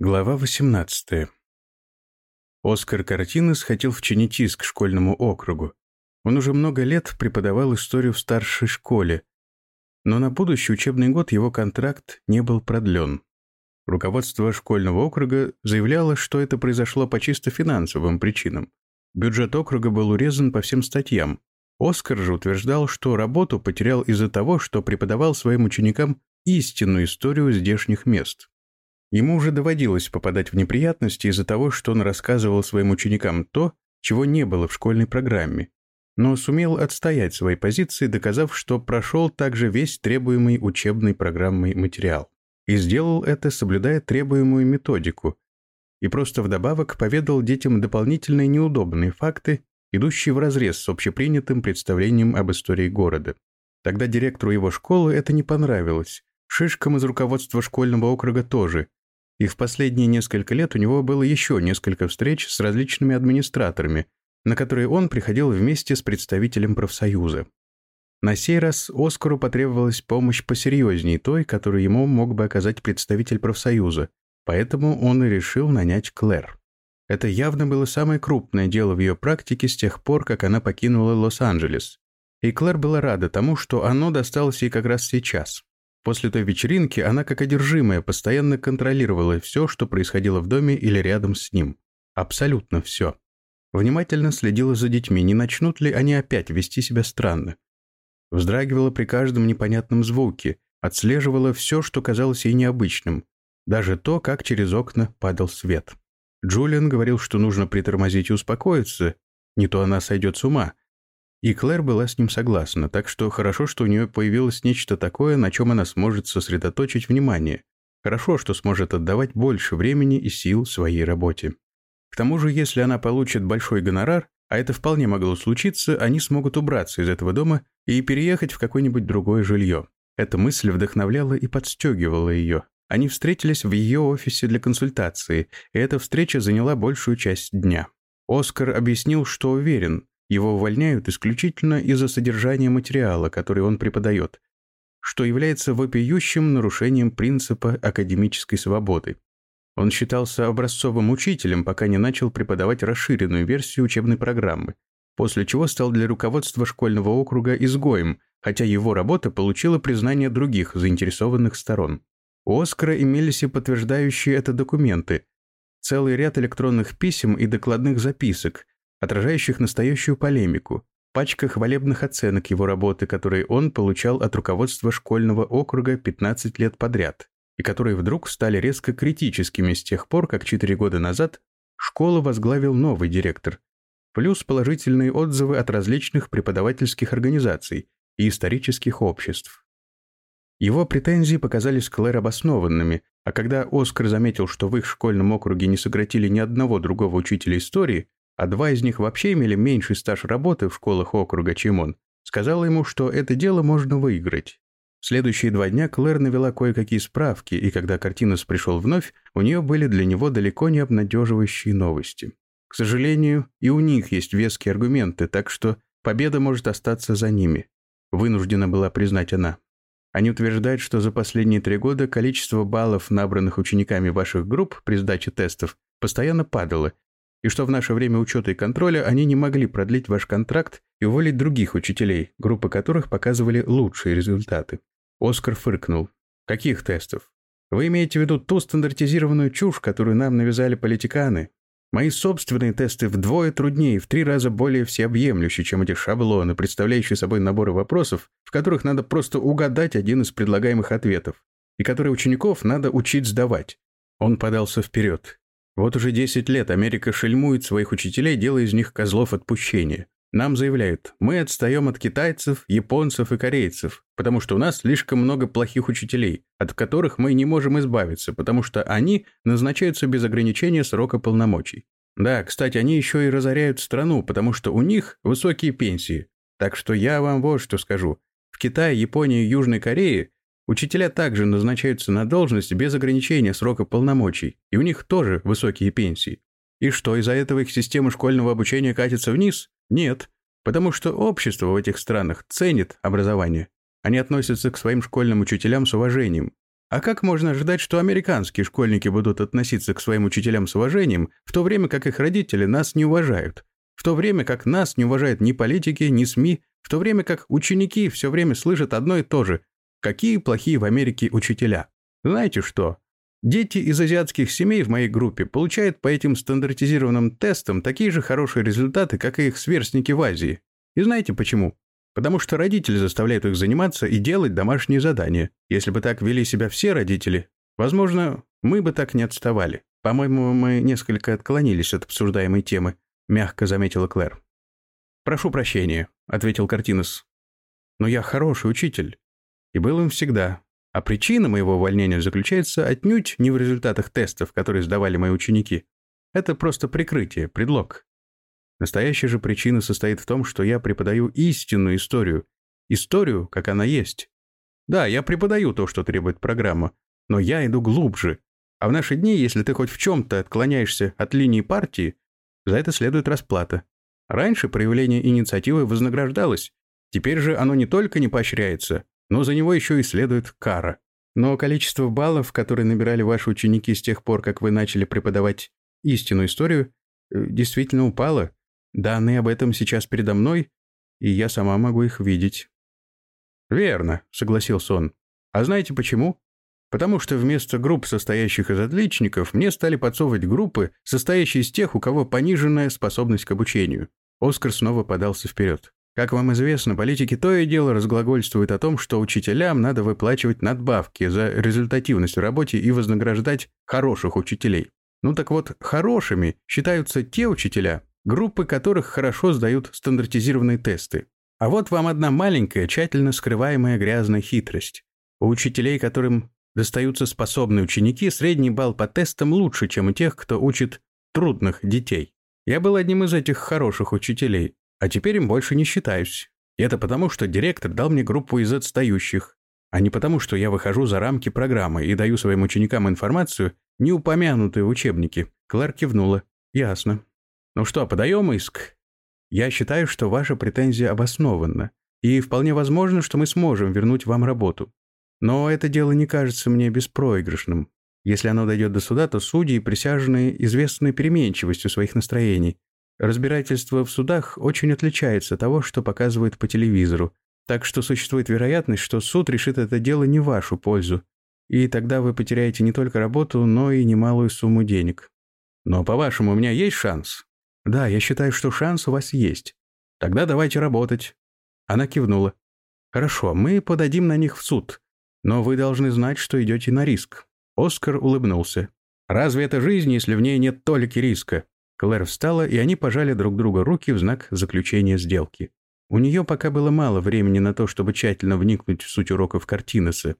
Глава 18. Оскар Картинес хотел в Ченетис к школьному округу. Он уже много лет преподавал историю в старшей школе, но на будущий учебный год его контракт не был продлен. Руководство школьного округа заявляло, что это произошло по чисто финансовым причинам. Бюджет округа был урезан по всем статьям. Оскар же утверждал, что работу потерял из-за того, что преподавал своим ученикам истинную историю здешних мест. Ему уже доводилось попадать в неприятности из-за того, что он рассказывал своим ученикам то, чего не было в школьной программе, но сумел отстоять свои позиции, доказав, что прошел также весь требуемый учебной программой материал. И сделал это, соблюдая требуемую методику, и просто вдобавок поведал детям дополнительные неудобные факты, идущие вразрез с общепринятым представлением об истории города. Тогда директору его школы это не понравилось, шишкам из руководства школьного округа тоже – и в последние несколько лет у него было еще несколько встреч с различными администраторами, на которые он приходил вместе с представителем профсоюза. На сей раз Оскару потребовалась помощь посерьезнее той, которую ему мог бы оказать представитель профсоюза, поэтому он и решил нанять Клэр. Это явно было самое крупное дело в ее практике с тех пор, как она покинула Лос-Анджелес. И Клэр была рада тому, что оно досталось ей как раз сейчас. После той вечеринки она, как одержимая, постоянно контролировала все, что происходило в доме или рядом с ним. Абсолютно все. Внимательно следила за детьми, не начнут ли они опять вести себя странно. Вздрагивала при каждом непонятном звуке, отслеживала все, что казалось ей необычным, даже то, как через окна падал свет. Джулиан говорил, что нужно притормозить и успокоиться, не то она сойдет с ума, и Клэр была с ним согласна, так что хорошо, что у нее появилось нечто такое, на чем она сможет сосредоточить внимание. Хорошо, что сможет отдавать больше времени и сил своей работе. К тому же, если она получит большой гонорар, а это вполне могло случиться, они смогут убраться из этого дома и переехать в какое-нибудь другое жилье. Эта мысль вдохновляла и подстегивала ее. Они встретились в ее офисе для консультации, и эта встреча заняла большую часть дня. Оскар объяснил, что уверен, его увольняют исключительно из-за содержания материала, который он преподает, что является вопиющим нарушением принципа академической свободы. Он считался образцовым учителем, пока не начал преподавать расширенную версию учебной программы, после чего стал для руководства школьного округа изгоем, хотя его работа получила признание других заинтересованных сторон. У Оскара имелись и подтверждающие это документы, целый ряд электронных писем и докладных записок, отражающих настоящую полемику, пачка хвалебных оценок его работы, которые он получал от руководства школьного округа 15 лет подряд, и которые вдруг стали резко критическими с тех пор, как 4 года назад школу возглавил новый директор, плюс положительные отзывы от различных преподавательских организаций и исторических обществ. Его претензии показались Клэр обоснованными, а когда Оскар заметил, что в их школьном округе не сократили ни одного другого учителя истории, а два из них вообще имели меньший стаж работы в школах округа, чем он, сказала ему, что это дело можно выиграть. В следующие два дня Клэр навела кое-какие справки, и когда Картинос пришел вновь, у нее были для него далеко не обнадеживающие новости. К сожалению, и у них есть веские аргументы, так что победа может остаться за ними. Вынуждена была признать она. Они утверждают, что за последние три года количество баллов, набранных учениками ваших групп при сдаче тестов, постоянно падало, и что в наше время учета и контроля они не могли продлить ваш контракт и уволить других учителей, группы которых показывали лучшие результаты. Оскар фыркнул. Каких тестов? Вы имеете в виду ту стандартизированную чушь, которую нам навязали политиканы? Мои собственные тесты вдвое труднее, в три раза более всеобъемлющие, чем эти шаблоны, представляющие собой наборы вопросов, в которых надо просто угадать один из предлагаемых ответов, и которые учеников надо учить сдавать. Он подался вперед. Вот уже 10 лет Америка шельмует своих учителей, делая из них козлов отпущения. Нам заявляют, мы отстаем от китайцев, японцев и корейцев, потому что у нас слишком много плохих учителей, от которых мы не можем избавиться, потому что они назначаются без ограничения срока полномочий. Да, кстати, они еще и разоряют страну, потому что у них высокие пенсии. Так что я вам вот что скажу. В Китае, Японии Южной Корее Учителя также назначаются на должность без ограничения срока полномочий, и у них тоже высокие пенсии. И что, из-за этого их система школьного обучения катится вниз? Нет, потому что общество в этих странах ценит образование. Они относятся к своим школьным учителям с уважением. А как можно ожидать, что американские школьники будут относиться к своим учителям с уважением, в то время как их родители нас не уважают? В то время как нас не уважают ни политики, ни СМИ, в то время как ученики все время слышат одно и то же. Какие плохие в Америке учителя? Знаете что? Дети из азиатских семей в моей группе получают по этим стандартизированным тестам такие же хорошие результаты, как и их сверстники в Азии. И знаете почему? Потому что родители заставляют их заниматься и делать домашние задания. Если бы так вели себя все родители, возможно, мы бы так не отставали. По-моему, мы несколько отклонились от обсуждаемой темы, мягко заметила Клэр. «Прошу прощения», — ответил Картинес. «Но я хороший учитель. И был им всегда. А причина моего увольнения заключается отнюдь не в результатах тестов, которые сдавали мои ученики. Это просто прикрытие, предлог. Настоящая же причина состоит в том, что я преподаю истинную историю. Историю, как она есть. Да, я преподаю то, что требует программа, но я иду глубже. А в наши дни, если ты хоть в чем-то отклоняешься от линии партии, за это следует расплата. Раньше проявление инициативы вознаграждалось. Теперь же оно не только не поощряется, но за него еще и следует кара. Но количество баллов, которые набирали ваши ученики с тех пор, как вы начали преподавать истинную историю, э, действительно упало. Данные об этом сейчас передо мной, и я сама могу их видеть». «Верно», — согласился он. «А знаете почему? Потому что вместо групп, состоящих из отличников, мне стали подсовывать группы, состоящие из тех, у кого пониженная способность к обучению». Оскар снова подался вперед. Как вам известно, политики то и дело разглагольствуют о том, что учителям надо выплачивать надбавки за результативность в работе и вознаграждать хороших учителей. Ну так вот, хорошими считаются те учителя, группы которых хорошо сдают стандартизированные тесты. А вот вам одна маленькая, тщательно скрываемая грязная хитрость. У учителей, которым достаются способные ученики, средний балл по тестам лучше, чем у тех, кто учит трудных детей. Я был одним из этих хороших учителей, а теперь им больше не считаюсь. И это потому, что директор дал мне группу из отстающих, а не потому, что я выхожу за рамки программы и даю своим ученикам информацию, не упомянутую в учебнике. Клэр кивнула. Ясно. Ну что, подаем иск? Я считаю, что ваша претензия обоснована, и вполне возможно, что мы сможем вернуть вам работу. Но это дело не кажется мне беспроигрышным. Если оно дойдет до суда, то судьи и присяжные известны переменчивостью своих настроений. Разбирательство в судах очень отличается от того, что показывают по телевизору, так что существует вероятность, что суд решит это дело не в вашу пользу, и тогда вы потеряете не только работу, но и немалую сумму денег. Но, по-вашему, у меня есть шанс? Да, я считаю, что шанс у вас есть. Тогда давайте работать. Она кивнула. Хорошо, мы подадим на них в суд, но вы должны знать, что идете на риск. Оскар улыбнулся. «Разве это жизнь, если в ней нет толики риска?» Клэр встала, и они пожали друг другу руки в знак заключения сделки. У нее пока было мало времени на то, чтобы тщательно вникнуть в суть уроков Картинеса.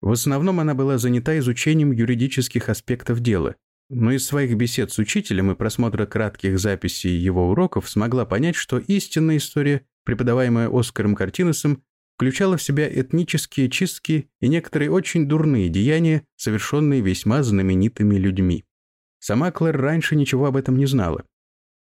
В основном она была занята изучением юридических аспектов дела, но из своих бесед с учителем и просмотра кратких записей его уроков смогла понять, что истинная история, преподаваемая Оскаром Картинесом, включала в себя этнические чистки и некоторые очень дурные деяния, совершенные весьма знаменитыми людьми. Сама Клэр раньше ничего об этом не знала.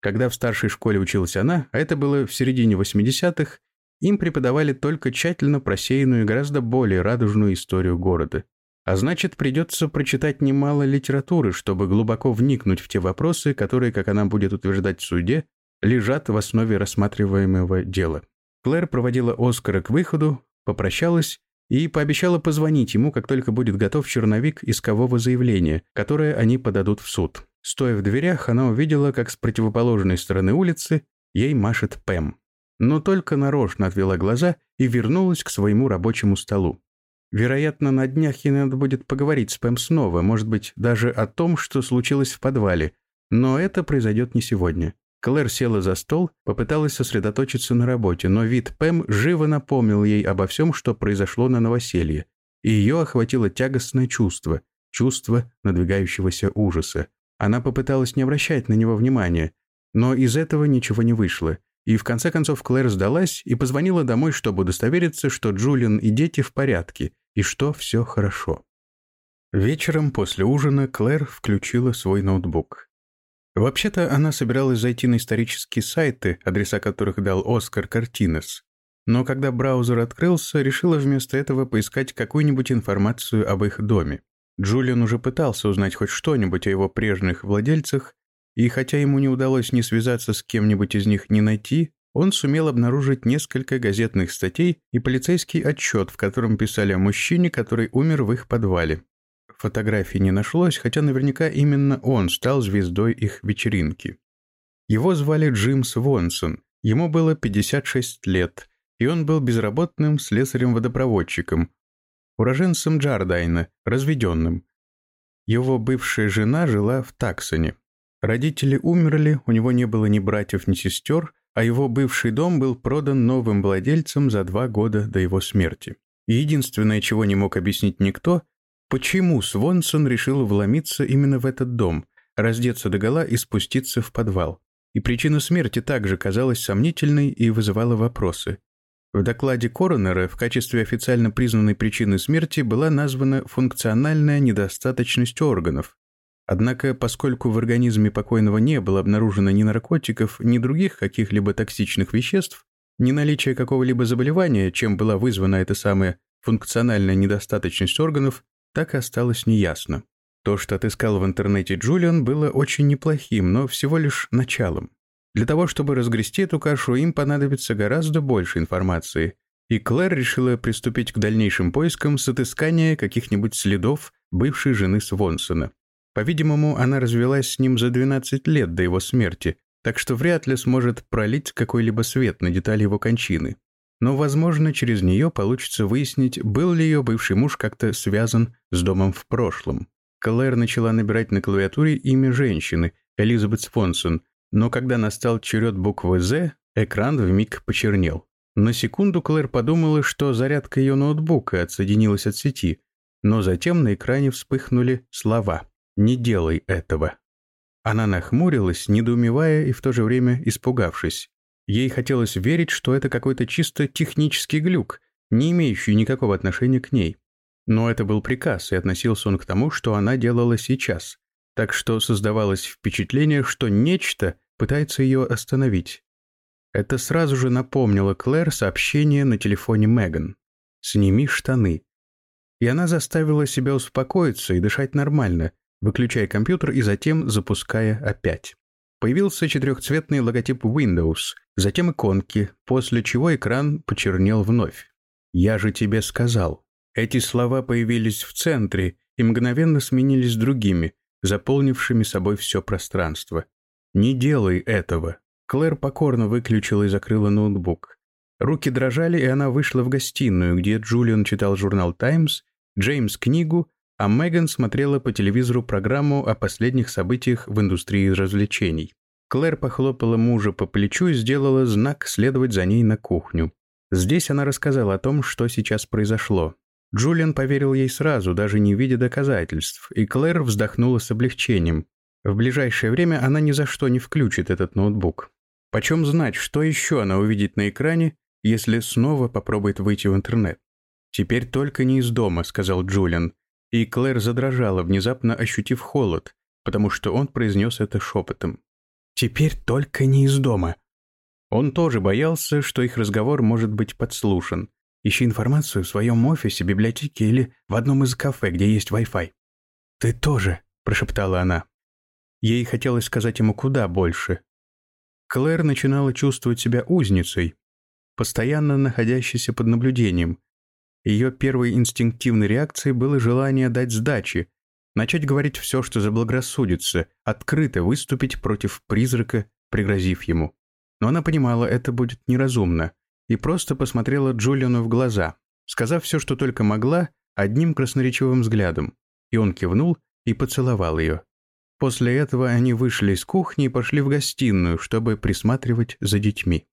Когда в старшей школе училась она, а это было в середине 80-х, им преподавали только тщательно просеянную и гораздо более радужную историю города. А значит, придется прочитать немало литературы, чтобы глубоко вникнуть в те вопросы, которые, как она будет утверждать в суде, лежат в основе рассматриваемого дела. Клэр проводила Оскара к выходу, попрощалась и пообещала позвонить ему, как только будет готов черновик искового заявления, которое они подадут в суд. Стоя в дверях, она увидела, как с противоположной стороны улицы ей машет Пэм. Но только нарочно отвела глаза и вернулась к своему рабочему столу. Вероятно, на днях ей надо будет поговорить с Пэм снова, может быть, даже о том, что случилось в подвале, но это произойдет не сегодня. Клэр села за стол, попыталась сосредоточиться на работе, но вид Пэм живо напомнил ей обо всем, что произошло на новоселье, и ее охватило тягостное чувство, чувство надвигающегося ужаса. Она попыталась не обращать на него внимания, но из этого ничего не вышло, и в конце концов Клэр сдалась и позвонила домой, чтобы удостовериться, что Джулиан и дети в порядке, и что все хорошо. Вечером после ужина Клэр включила свой ноутбук. Вообще-то она собиралась зайти на исторические сайты, адреса которых дал Оскар Картинес. но когда браузер открылся, решила вместо этого поискать какую-нибудь информацию об их доме. Джулиан уже пытался узнать хоть что-нибудь о его прежних владельцах, и хотя ему не удалось ни связаться с кем-нибудь из них, ни найти, он сумел обнаружить несколько газетных статей и полицейский отчет, в котором писали о мужчине, который умер в их подвале. Фотографий не нашлось, хотя наверняка именно он стал звездой их вечеринки. Его звали Джим Свонсон, ему было 56 лет, и он был безработным слесарем-водопроводчиком, уроженцем Джардайна, разведенным. Его бывшая жена жила в Таксоне. Родители умерли, у него не было ни братьев, ни сестер, а его бывший дом был продан новым владельцам за два года до его смерти. Единственное, чего не мог объяснить никто, почему Свонсон решил вломиться именно в этот дом, раздеться догола и спуститься в подвал. И причина смерти также казалась сомнительной и вызывала вопросы. В докладе коронера в качестве официально признанной причины смерти была названа функциональная недостаточность органов. Однако, поскольку в организме покойного не было обнаружено ни наркотиков, ни других каких-либо токсичных веществ, ни наличия какого-либо заболевания, чем была вызвана эта самая функциональная недостаточность органов, так и осталось неясно. То, что отыскал в интернете Джулиан, было очень неплохим, но всего лишь началом. Для того, чтобы разгрести эту кашу, им понадобится гораздо больше информации, и Клэр решила приступить к дальнейшим поискам с отыскания каких-нибудь следов бывшей жены Свонсона. По-видимому, она развелась с ним за 12 лет до его смерти, так что вряд ли сможет пролить какой-либо свет на детали его кончины. Но, возможно, через нее получится выяснить, был ли ее бывший муж как-то связан с домом в прошлом. Клэр начала набирать на клавиатуре имя женщины, Элизабет Свонсон, но когда настал черед буквы «З», экран вмиг почернел. На секунду Клэр подумала, что зарядка ее ноутбука отсоединилась от сети, но затем на экране вспыхнули слова «Не делай этого». Она нахмурилась, недоумевая и в то же время испугавшись. Ей хотелось верить, что это какой-то чисто технический глюк, не имеющий никакого отношения к ней. Но это был приказ, и относился он к тому, что она делала сейчас так что создавалось впечатление, что нечто пытается ее остановить. Это сразу же напомнило Клэр сообщение на телефоне Меган. «Сними штаны». И она заставила себя успокоиться и дышать нормально, выключая компьютер и затем запуская опять. Появился четырехцветный логотип Windows, затем иконки, после чего экран почернел вновь. «Я же тебе сказал». Эти слова появились в центре и мгновенно сменились другими, заполнившими собой все пространство. «Не делай этого!» Клэр покорно выключила и закрыла ноутбук. Руки дрожали, и она вышла в гостиную, где Джулиан читал журнал «Таймс», Джеймс — книгу, а Меган смотрела по телевизору программу о последних событиях в индустрии развлечений. Клэр похлопала мужа по плечу и сделала знак следовать за ней на кухню. Здесь она рассказала о том, что сейчас произошло. Джулиан поверил ей сразу, даже не видя доказательств, и Клэр вздохнула с облегчением. В ближайшее время она ни за что не включит этот ноутбук. Почем знать, что еще она увидит на экране, если снова попробует выйти в интернет? «Теперь только не из дома», — сказал Джулиан. И Клэр задрожала, внезапно ощутив холод, потому что он произнес это шепотом. «Теперь только не из дома». Он тоже боялся, что их разговор может быть подслушан, Ищи информацию в своем офисе, библиотеке или в одном из кафе, где есть Wi-Fi. «Ты тоже», — прошептала она. Ей хотелось сказать ему куда больше. Клэр начинала чувствовать себя узницей, постоянно находящейся под наблюдением. Ее первой инстинктивной реакцией было желание дать сдачи, начать говорить все, что заблагорассудится, открыто выступить против призрака, пригрозив ему. Но она понимала, это будет неразумно и просто посмотрела Джулиану в глаза, сказав все, что только могла, одним красноречивым взглядом. И он кивнул и поцеловал ее. После этого они вышли из кухни и пошли в гостиную, чтобы присматривать за детьми.